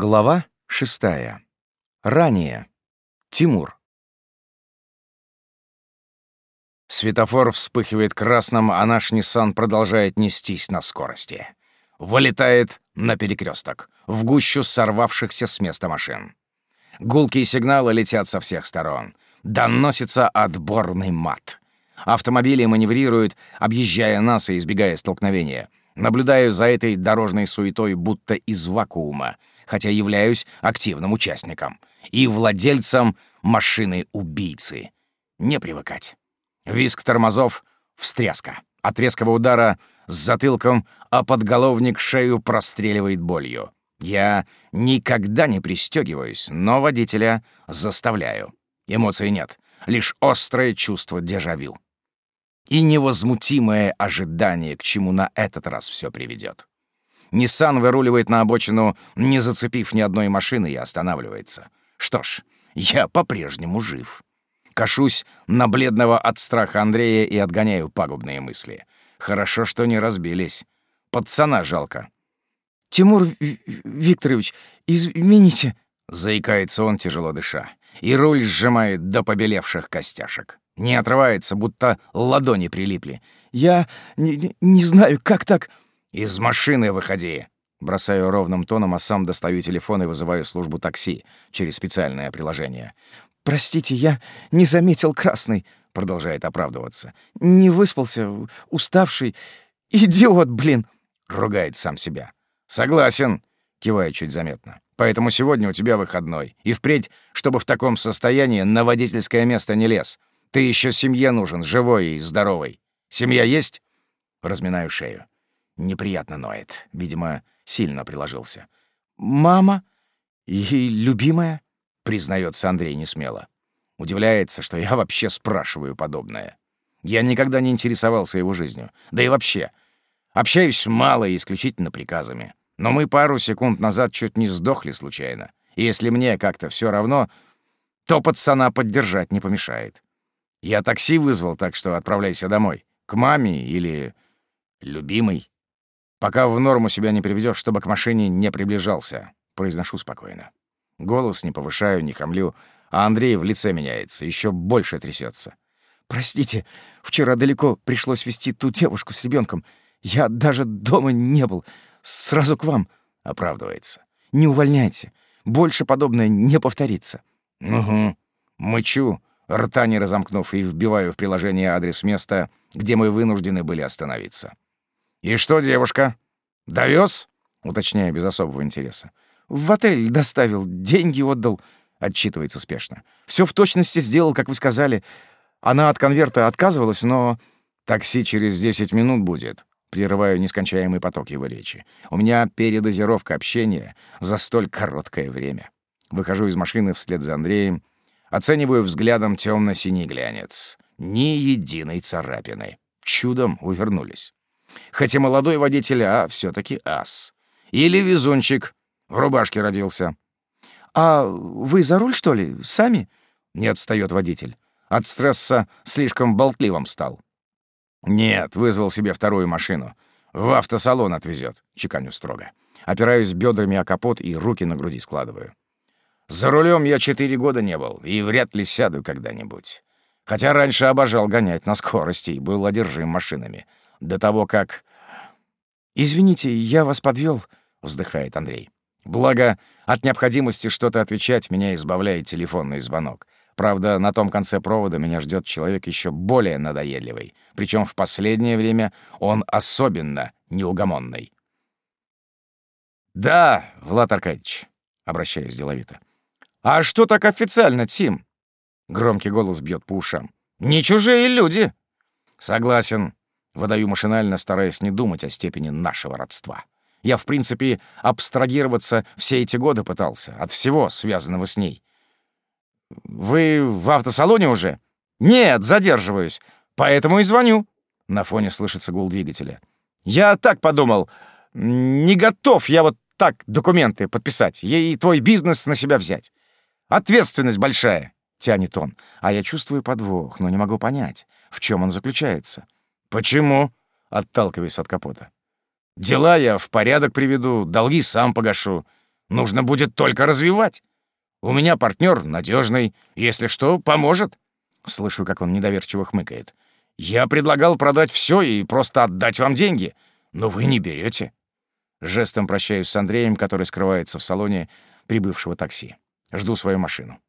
Глава шестая. Ранее. Тимур. Светофор вспыхивает красным, а наш Ниссан продолжает нестись на скорости. Вылетает на перекресток, в гущу сорвавшихся с места машин. Гулкие сигналы летят со всех сторон. Доносится отборный мат. Автомобили маневрируют, объезжая нас и избегая столкновения. Наблюдаю за этой дорожной суетой будто из вакуума, хотя являюсь активным участником и владельцем машины-убийцы. Не привыкать. Виск тормозов — встряска. От резкого удара с затылком, а подголовник шею простреливает болью. Я никогда не пристегиваюсь, но водителя заставляю. Эмоций нет, лишь острое чувство дежавю. И невозмутимое ожидание, к чему на этот раз все приведет. Ниссан выруливает на обочину, не зацепив ни одной машины, и останавливается. Что ж, я по-прежнему жив. Кашусь на бледного от страха Андрея и отгоняю пагубные мысли. Хорошо, что не разбились. Пацана жалко. «Тимур Викторович, извините», — заикается он, тяжело дыша, и руль сжимает до побелевших костяшек. Не отрывается, будто ладони прилипли. «Я не, не знаю, как так...» «Из машины выходи!» Бросаю ровным тоном, а сам достаю телефон и вызываю службу такси через специальное приложение. «Простите, я не заметил красный», — продолжает оправдываться. «Не выспался, уставший. Идиот, блин!» — ругает сам себя. «Согласен», — киваю чуть заметно. «Поэтому сегодня у тебя выходной. И впредь, чтобы в таком состоянии на водительское место не лез. Ты еще семье нужен, живой и здоровый. Семья есть?» Разминаю шею. Неприятно ноет. Видимо, сильно приложился. «Мама и любимая?» — признается Андрей несмело. Удивляется, что я вообще спрашиваю подобное. Я никогда не интересовался его жизнью. Да и вообще. Общаюсь мало и исключительно приказами. Но мы пару секунд назад чуть не сдохли случайно. И если мне как-то все равно, то пацана поддержать не помешает. Я такси вызвал, так что отправляйся домой. К маме или любимой. Пока в норму себя не приведешь, чтобы к машине не приближался. Произношу спокойно. Голос не повышаю, не хамлю, а Андрей в лице меняется, еще больше трясется. «Простите, вчера далеко пришлось вести ту девушку с ребенком. Я даже дома не был. Сразу к вам», — оправдывается. «Не увольняйте. Больше подобное не повторится». «Угу. Мычу, рта не разомкнув, и вбиваю в приложение адрес места, где мы вынуждены были остановиться. «И что, девушка? Довез?» — уточняя без особого интереса. «В отель доставил, деньги отдал», — отчитывается спешно. Все в точности сделал, как вы сказали. Она от конверта отказывалась, но...» «Такси через десять минут будет», — прерываю нескончаемый поток его речи. «У меня передозировка общения за столь короткое время». Выхожу из машины вслед за Андреем, оцениваю взглядом темно синий глянец. Ни единой царапины. Чудом увернулись. Хотя молодой водитель, а все таки ас. Или везунчик. В рубашке родился. «А вы за руль, что ли? Сами?» Не отстает водитель. От стресса слишком болтливым стал. «Нет, вызвал себе вторую машину. В автосалон отвезет, чеканю строго. Опираюсь бедрами о капот и руки на груди складываю. За рулем я четыре года не был и вряд ли сяду когда-нибудь. Хотя раньше обожал гонять на скорости и был одержим машинами до того, как... «Извините, я вас подвел, вздыхает Андрей. Благо, от необходимости что-то отвечать меня избавляет телефонный звонок. Правда, на том конце провода меня ждет человек еще более надоедливый, причем в последнее время он особенно неугомонный. «Да, Влад Аркадьевич», — обращаюсь деловито. «А что так официально, Тим?» Громкий голос бьет по ушам. «Не чужие люди!» «Согласен. Выдаю машинально, стараясь не думать о степени нашего родства. Я, в принципе, абстрагироваться все эти годы пытался от всего, связанного с ней. «Вы в автосалоне уже?» «Нет, задерживаюсь. Поэтому и звоню». На фоне слышится гул двигателя. «Я так подумал. Не готов я вот так документы подписать. Ей твой бизнес на себя взять. Ответственность большая», — тянет он. А я чувствую подвох, но не могу понять, в чем он заключается. «Почему?» — отталкиваюсь от капота. «Дела я в порядок приведу, долги сам погашу. нужно будет только развивать. У меня партнер надежный, если что, поможет. Слышу, как он недоверчиво хмыкает. Я предлагал продать все и просто отдать вам деньги, но вы не берете. Жестом прощаюсь с Андреем, который скрывается в салоне прибывшего такси. Жду свою машину.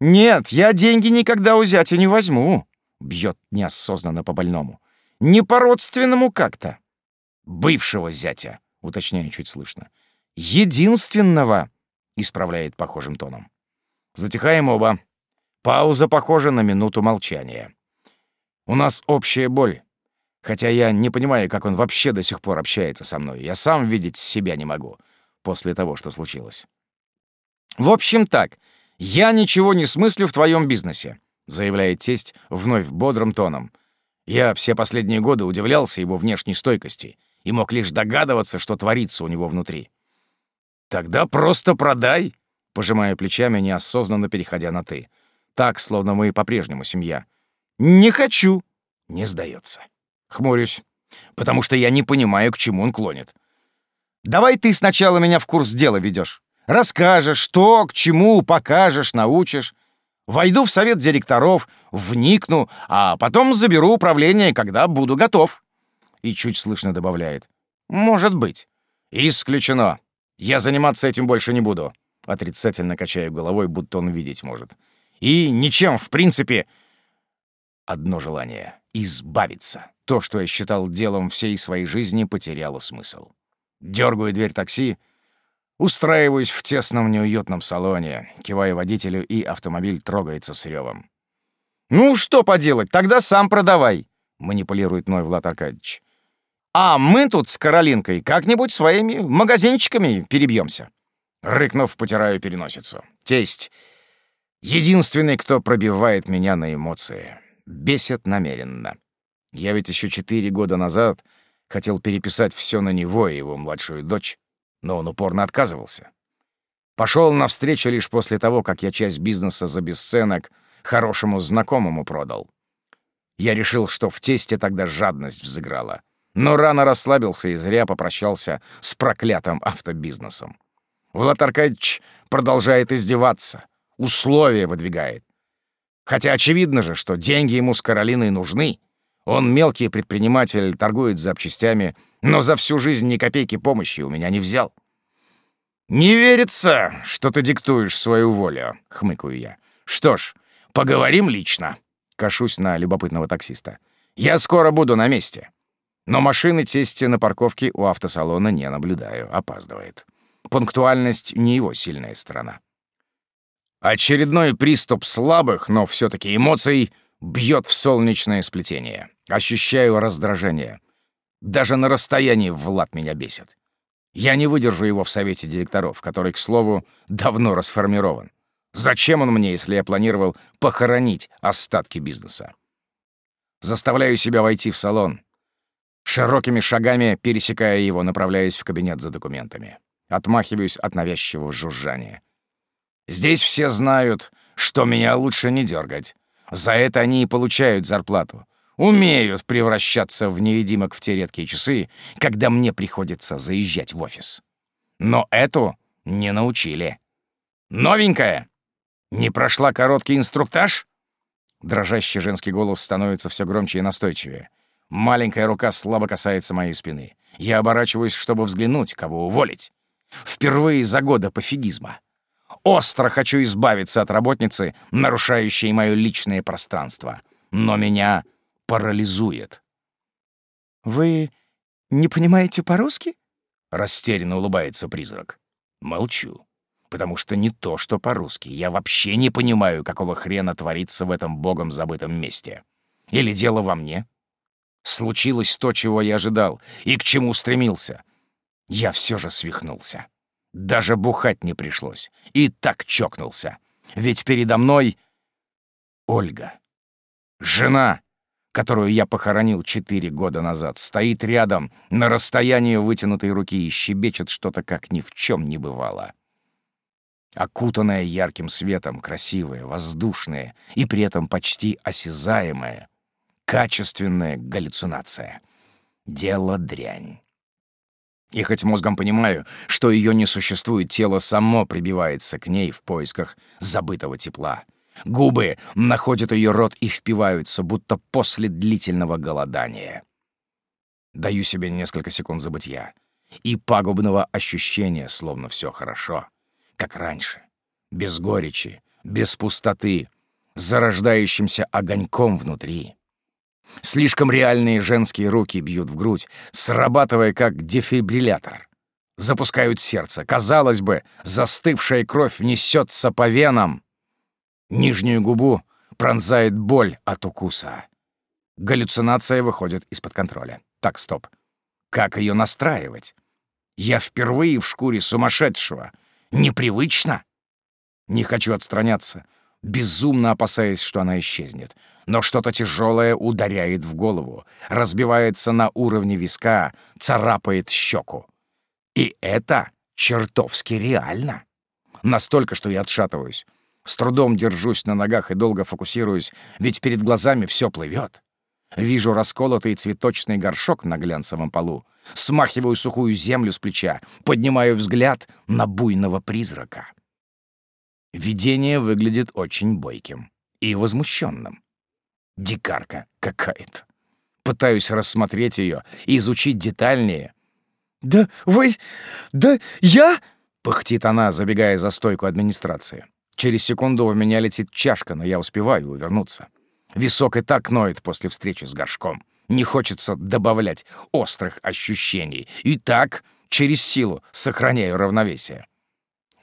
«Нет, я деньги никогда у зятя не возьму», — бьет неосознанно по больному. «Не по-родственному как-то». «Бывшего зятя», — уточняю чуть слышно. «Единственного», — исправляет похожим тоном. Затихаем оба. Пауза похожа на минуту молчания. У нас общая боль. Хотя я не понимаю, как он вообще до сих пор общается со мной. Я сам видеть себя не могу после того, что случилось. В общем так, я ничего не смыслю в твоем бизнесе, заявляет тесть вновь бодрым тоном. Я все последние годы удивлялся его внешней стойкости и мог лишь догадываться, что творится у него внутри. Тогда просто продай, пожимая плечами, неосознанно переходя на «ты». Так, словно мы по-прежнему семья. «Не хочу!» — не сдается. Хмурюсь, потому что я не понимаю, к чему он клонит. «Давай ты сначала меня в курс дела ведешь. Расскажешь, что, к чему, покажешь, научишь. Войду в совет директоров, вникну, а потом заберу управление, когда буду готов». И чуть слышно добавляет. «Может быть». «Исключено. Я заниматься этим больше не буду». Отрицательно качаю головой, будто он видеть может. «И ничем, в принципе...» Одно желание — избавиться. То, что я считал делом всей своей жизни, потеряло смысл. Дергаю дверь такси, устраиваюсь в тесном неуютном салоне, киваю водителю, и автомобиль трогается с ревом. «Ну, что поделать, тогда сам продавай», — манипулирует мной Влад Аркадьевич. «А мы тут с Каролинкой как-нибудь своими магазинчиками перебьемся. Рыкнув, потираю переносицу. Тесть — единственный, кто пробивает меня на эмоции бесит намеренно. Я ведь еще четыре года назад хотел переписать все на него и его младшую дочь, но он упорно отказывался. Пошел навстречу лишь после того, как я часть бизнеса за бесценок хорошему знакомому продал. Я решил, что в тесте тогда жадность взыграла, но рано расслабился и зря попрощался с проклятым автобизнесом. Влад Аркадьевич продолжает издеваться, условия выдвигает. Хотя очевидно же, что деньги ему с Каролиной нужны. Он мелкий предприниматель, торгует запчастями, но за всю жизнь ни копейки помощи у меня не взял. «Не верится, что ты диктуешь свою волю», — хмыкаю я. «Что ж, поговорим лично», — кашусь на любопытного таксиста. «Я скоро буду на месте». Но машины тести на парковке у автосалона не наблюдаю, опаздывает. Пунктуальность — не его сильная сторона. Очередной приступ слабых, но все-таки эмоций бьет в солнечное сплетение. Ощущаю раздражение. Даже на расстоянии Влад меня бесит. Я не выдержу его в совете директоров, который, к слову, давно расформирован. Зачем он мне, если я планировал похоронить остатки бизнеса? Заставляю себя войти в салон. Широкими шагами, пересекая его, направляюсь в кабинет за документами. Отмахиваюсь от навязчивого жужжания. Здесь все знают, что меня лучше не дергать. За это они и получают зарплату. Умеют превращаться в невидимок в те редкие часы, когда мне приходится заезжать в офис. Но эту не научили. Новенькая? Не прошла короткий инструктаж? Дрожащий женский голос становится все громче и настойчивее. Маленькая рука слабо касается моей спины. Я оборачиваюсь, чтобы взглянуть, кого уволить. Впервые за годы пофигизма. Остро хочу избавиться от работницы, нарушающей мое личное пространство. Но меня парализует. «Вы не понимаете по-русски?» Растерянно улыбается призрак. Молчу. Потому что не то, что по-русски. Я вообще не понимаю, какого хрена творится в этом богом забытом месте. Или дело во мне? Случилось то, чего я ожидал, и к чему стремился. Я все же свихнулся. Даже бухать не пришлось. И так чокнулся. Ведь передо мной Ольга. Жена, которую я похоронил четыре года назад, стоит рядом, на расстоянии вытянутой руки и щебечет что-то, как ни в чем не бывало. Окутанная ярким светом, красивая, воздушная и при этом почти осязаемая, качественная галлюцинация. Дело дрянь. И хоть мозгом понимаю, что ее не существует, тело само прибивается к ней в поисках забытого тепла. Губы находят ее рот и впиваются, будто после длительного голодания. Даю себе несколько секунд забытья и пагубного ощущения, словно все хорошо, как раньше, без горечи, без пустоты, зарождающимся огоньком внутри. Слишком реальные женские руки бьют в грудь, срабатывая как дефибриллятор. Запускают сердце. Казалось бы, застывшая кровь несется по венам. Нижнюю губу пронзает боль от укуса. Галлюцинация выходит из-под контроля. Так, стоп. Как ее настраивать? Я впервые в шкуре сумасшедшего. Непривычно. Не хочу отстраняться, безумно опасаясь, что она исчезнет но что-то тяжелое ударяет в голову, разбивается на уровне виска, царапает щеку. И это чертовски реально. Настолько, что я отшатываюсь. С трудом держусь на ногах и долго фокусируюсь, ведь перед глазами все плывет. Вижу расколотый цветочный горшок на глянцевом полу, смахиваю сухую землю с плеча, поднимаю взгляд на буйного призрака. Видение выглядит очень бойким и возмущенным. Дикарка какая-то. Пытаюсь рассмотреть ее и изучить детальнее. «Да вы... да я...» — пыхтит она, забегая за стойку администрации. Через секунду в меня летит чашка, но я успеваю увернуться. Висок и так ноет после встречи с горшком. Не хочется добавлять острых ощущений. И так, через силу, сохраняю равновесие.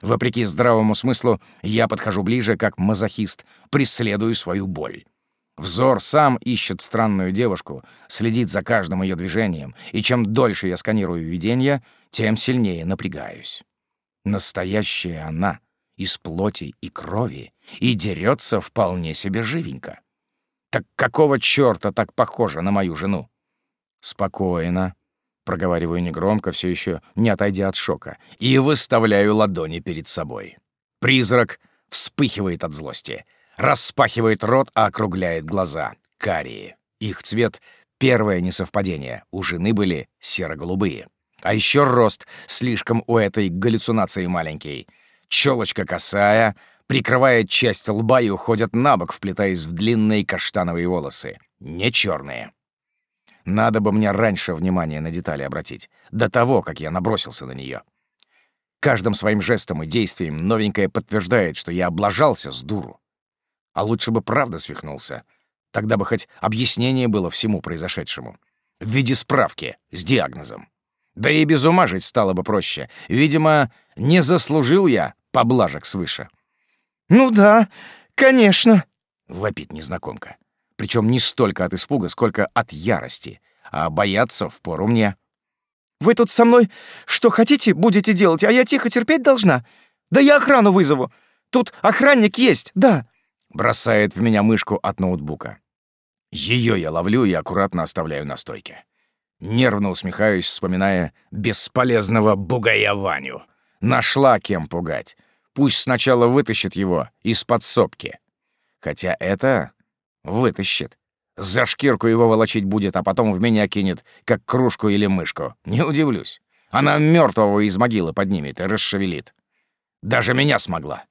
Вопреки здравому смыслу, я подхожу ближе, как мазохист, преследую свою боль. Взор сам ищет странную девушку, следит за каждым ее движением, и чем дольше я сканирую видение, тем сильнее напрягаюсь. Настоящая она, из плоти и крови, и дерется вполне себе живенько. Так какого черта так похожа на мою жену? Спокойно, проговариваю негромко, все еще не отойдя от шока, и выставляю ладони перед собой. Призрак вспыхивает от злости — распахивает рот, а округляет глаза. Карие. Их цвет — первое несовпадение. У жены были серо-голубые. А еще рост слишком у этой галлюцинации маленький. Челочка косая, прикрывает часть лба и уходят на бок, вплетаясь в длинные каштановые волосы. Не черные. Надо бы мне раньше внимание на детали обратить, до того, как я набросился на нее. Каждым своим жестом и действием новенькая подтверждает, что я облажался с дуру. А лучше бы правда свихнулся. Тогда бы хоть объяснение было всему произошедшему. В виде справки с диагнозом. Да и без ума жить стало бы проще. Видимо, не заслужил я поблажек свыше. «Ну да, конечно», — вопит незнакомка. Причем не столько от испуга, сколько от ярости. А бояться впору мне. «Вы тут со мной что хотите будете делать, а я тихо терпеть должна? Да я охрану вызову. Тут охранник есть, да. Бросает в меня мышку от ноутбука. Ее я ловлю и аккуратно оставляю на стойке. Нервно усмехаюсь, вспоминая бесполезного бугая Ваню. Нашла кем пугать. Пусть сначала вытащит его из подсобки. Хотя это вытащит. За шкирку его волочить будет, а потом в меня кинет, как кружку или мышку. Не удивлюсь. Она мертвого из могилы поднимет и расшевелит. Даже меня смогла.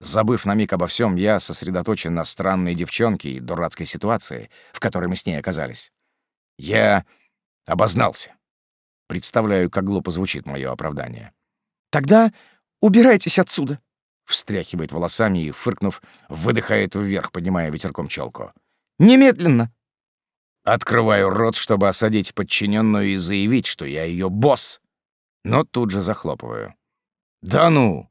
Забыв на миг обо всем, я сосредоточен на странной девчонке и дурацкой ситуации, в которой мы с ней оказались. Я обознался. Представляю, как глупо звучит мое оправдание. «Тогда убирайтесь отсюда!» Встряхивает волосами и, фыркнув, выдыхает вверх, поднимая ветерком челку. «Немедленно!» Открываю рот, чтобы осадить подчиненную и заявить, что я ее босс. Но тут же захлопываю. «Да ну!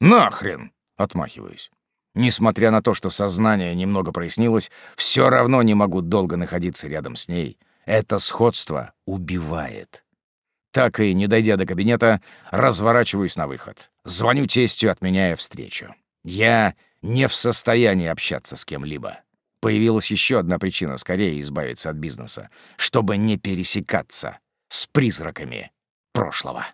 Нахрен!» Отмахиваюсь. Несмотря на то, что сознание немного прояснилось, все равно не могу долго находиться рядом с ней. Это сходство убивает. Так и, не дойдя до кабинета, разворачиваюсь на выход. Звоню тестю, отменяя встречу. Я не в состоянии общаться с кем-либо. Появилась еще одна причина скорее избавиться от бизнеса, чтобы не пересекаться с призраками прошлого.